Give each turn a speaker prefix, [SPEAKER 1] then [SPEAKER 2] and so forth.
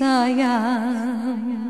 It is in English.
[SPEAKER 1] sayang.